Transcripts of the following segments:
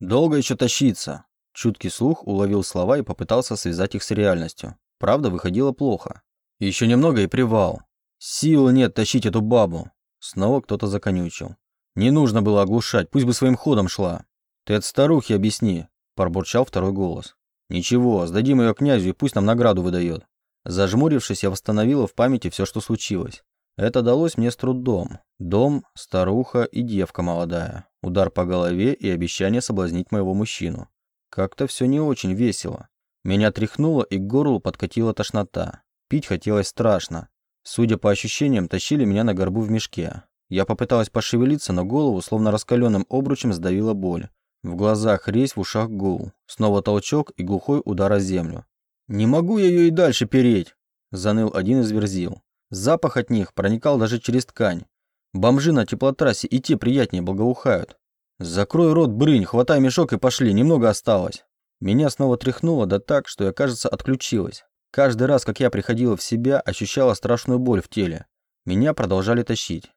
Долго еще тащиться? Чуткий слух уловил слова и попытался связать их с реальностью. Правда, выходило плохо. Еще немного и привал. Силы нет тащить эту бабу. Снова кто-то законючил. Не нужно было оглушать, пусть бы своим ходом шла. Ты от старухи объясни, пробурчал второй голос. Ничего, сдадим ее князю и пусть нам награду выдает. Зажмурившись, я восстановила в памяти все, что случилось. Это далось мне с трудом. Дом, старуха и девка молодая. Удар по голове и обещание соблазнить моего мужчину. Как-то все не очень весело. Меня тряхнуло и к горлу подкатила тошнота. Пить хотелось страшно. Судя по ощущениям, тащили меня на горбу в мешке. Я попыталась пошевелиться, но голову словно раскаленным обручем сдавила боль. В глазах резь, в ушах гул. Снова толчок и глухой удар о землю. «Не могу я ее и дальше переть!» – заныл один из верзил. Запах от них проникал даже через ткань. Бомжи на теплотрассе и те приятнее благоухают. «Закрой рот, брынь, хватай мешок и пошли, немного осталось». Меня снова тряхнуло, да так, что я, кажется, отключилась. Каждый раз, как я приходила в себя, ощущала страшную боль в теле. Меня продолжали тащить.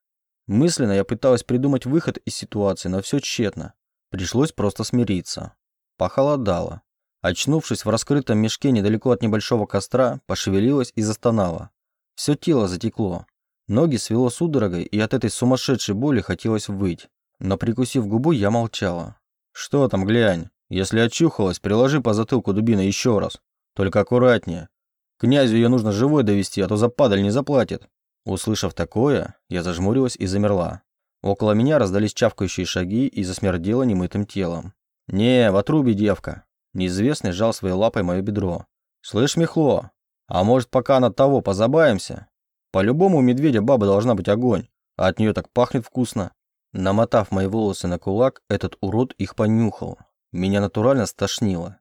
Мысленно я пыталась придумать выход из ситуации, но все тщетно. Пришлось просто смириться. Похолодало. Очнувшись в раскрытом мешке недалеко от небольшого костра, пошевелилась и застонала. Все тело затекло. Ноги свело судорогой, и от этой сумасшедшей боли хотелось выть. Но прикусив губу, я молчала. «Что там, глянь? Если очухалась, приложи по затылку дубина еще раз. Только аккуратнее. Князю ее нужно живой довести, а то за падаль не заплатит». Услышав такое, я зажмурилась и замерла. Около меня раздались чавкающие шаги и засмердело немытым телом. «Не, в отрубе девка. Неизвестный сжал своей лапой мое бедро. «Слышь, Мехло, а может, пока над того позабавимся? По-любому у медведя баба должна быть огонь, а от нее так пахнет вкусно». Намотав мои волосы на кулак, этот урод их понюхал. Меня натурально стошнило.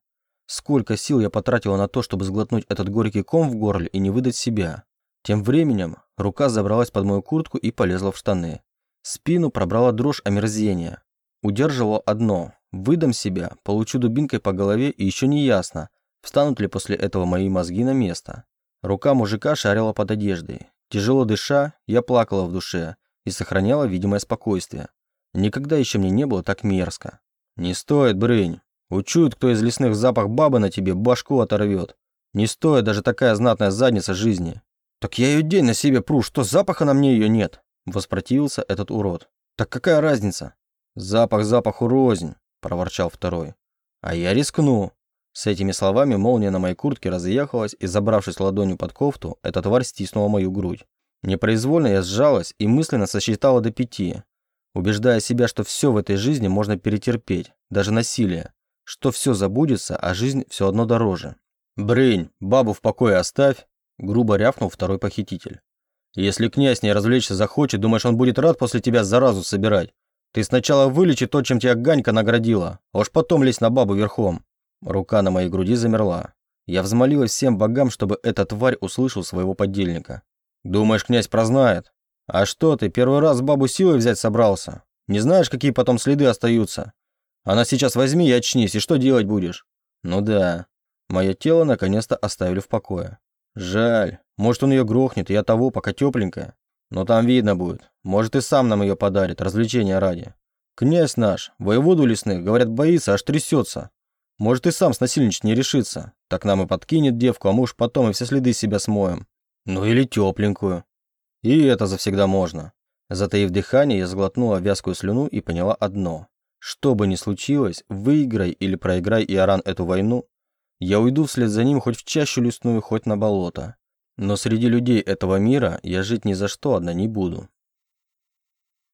Сколько сил я потратила на то, чтобы сглотнуть этот горький ком в горле и не выдать себя. Тем временем рука забралась под мою куртку и полезла в штаны. Спину пробрала дрожь омерзения. Удерживала одно Выдам себя, получу дубинкой по голове и еще не ясно, встанут ли после этого мои мозги на место. Рука мужика шарила под одеждой. Тяжело дыша, я плакала в душе и сохраняла видимое спокойствие. Никогда еще мне не было так мерзко. Не стоит, Брынь. Учует, кто из лесных запах бабы на тебе башку оторвет. Не стоит даже такая знатная задница жизни. Так я ее день на себе пру, что запаха на мне ее нет. Воспротивился этот урод. Так какая разница? Запах запаху рознь проворчал второй. «А я рискну». С этими словами молния на моей куртке разъехалась, и, забравшись ладонью под кофту, эта тварь стиснула мою грудь. Непроизвольно я сжалась и мысленно сосчитала до пяти, убеждая себя, что все в этой жизни можно перетерпеть, даже насилие, что все забудется, а жизнь все одно дороже. «Брынь, бабу в покое оставь», – грубо рявкнул второй похититель. «Если князь не развлечься захочет, думаешь, он будет рад после тебя заразу собирать? Ты сначала вылечи то, чем тебя Ганька наградила, а уж потом лезь на бабу верхом». Рука на моей груди замерла. Я взмолилась всем богам, чтобы эта тварь услышал своего подельника. «Думаешь, князь прознает? А что ты, первый раз бабу силой взять собрался? Не знаешь, какие потом следы остаются? Она сейчас возьми и очнись, и что делать будешь?» «Ну да». Мое тело наконец-то оставили в покое. Жаль. Может, он ее грохнет, я того, пока тепленькая. Но там видно будет. Может, и сам нам ее подарит, развлечения ради. Князь наш, воеводу лесных, говорят, боится, аж трясется. Может, и сам снасильничать не решится. Так нам и подкинет девку, а мы уж потом и все следы себя смоем. Ну или тепленькую. И это завсегда можно. Затаив дыхание, я сглотнула вязкую слюну и поняла одно. Что бы ни случилось, выиграй или проиграй Иоран эту войну, я уйду вслед за ним хоть в чащу лесную, хоть на болото. Но среди людей этого мира я жить ни за что одна не буду.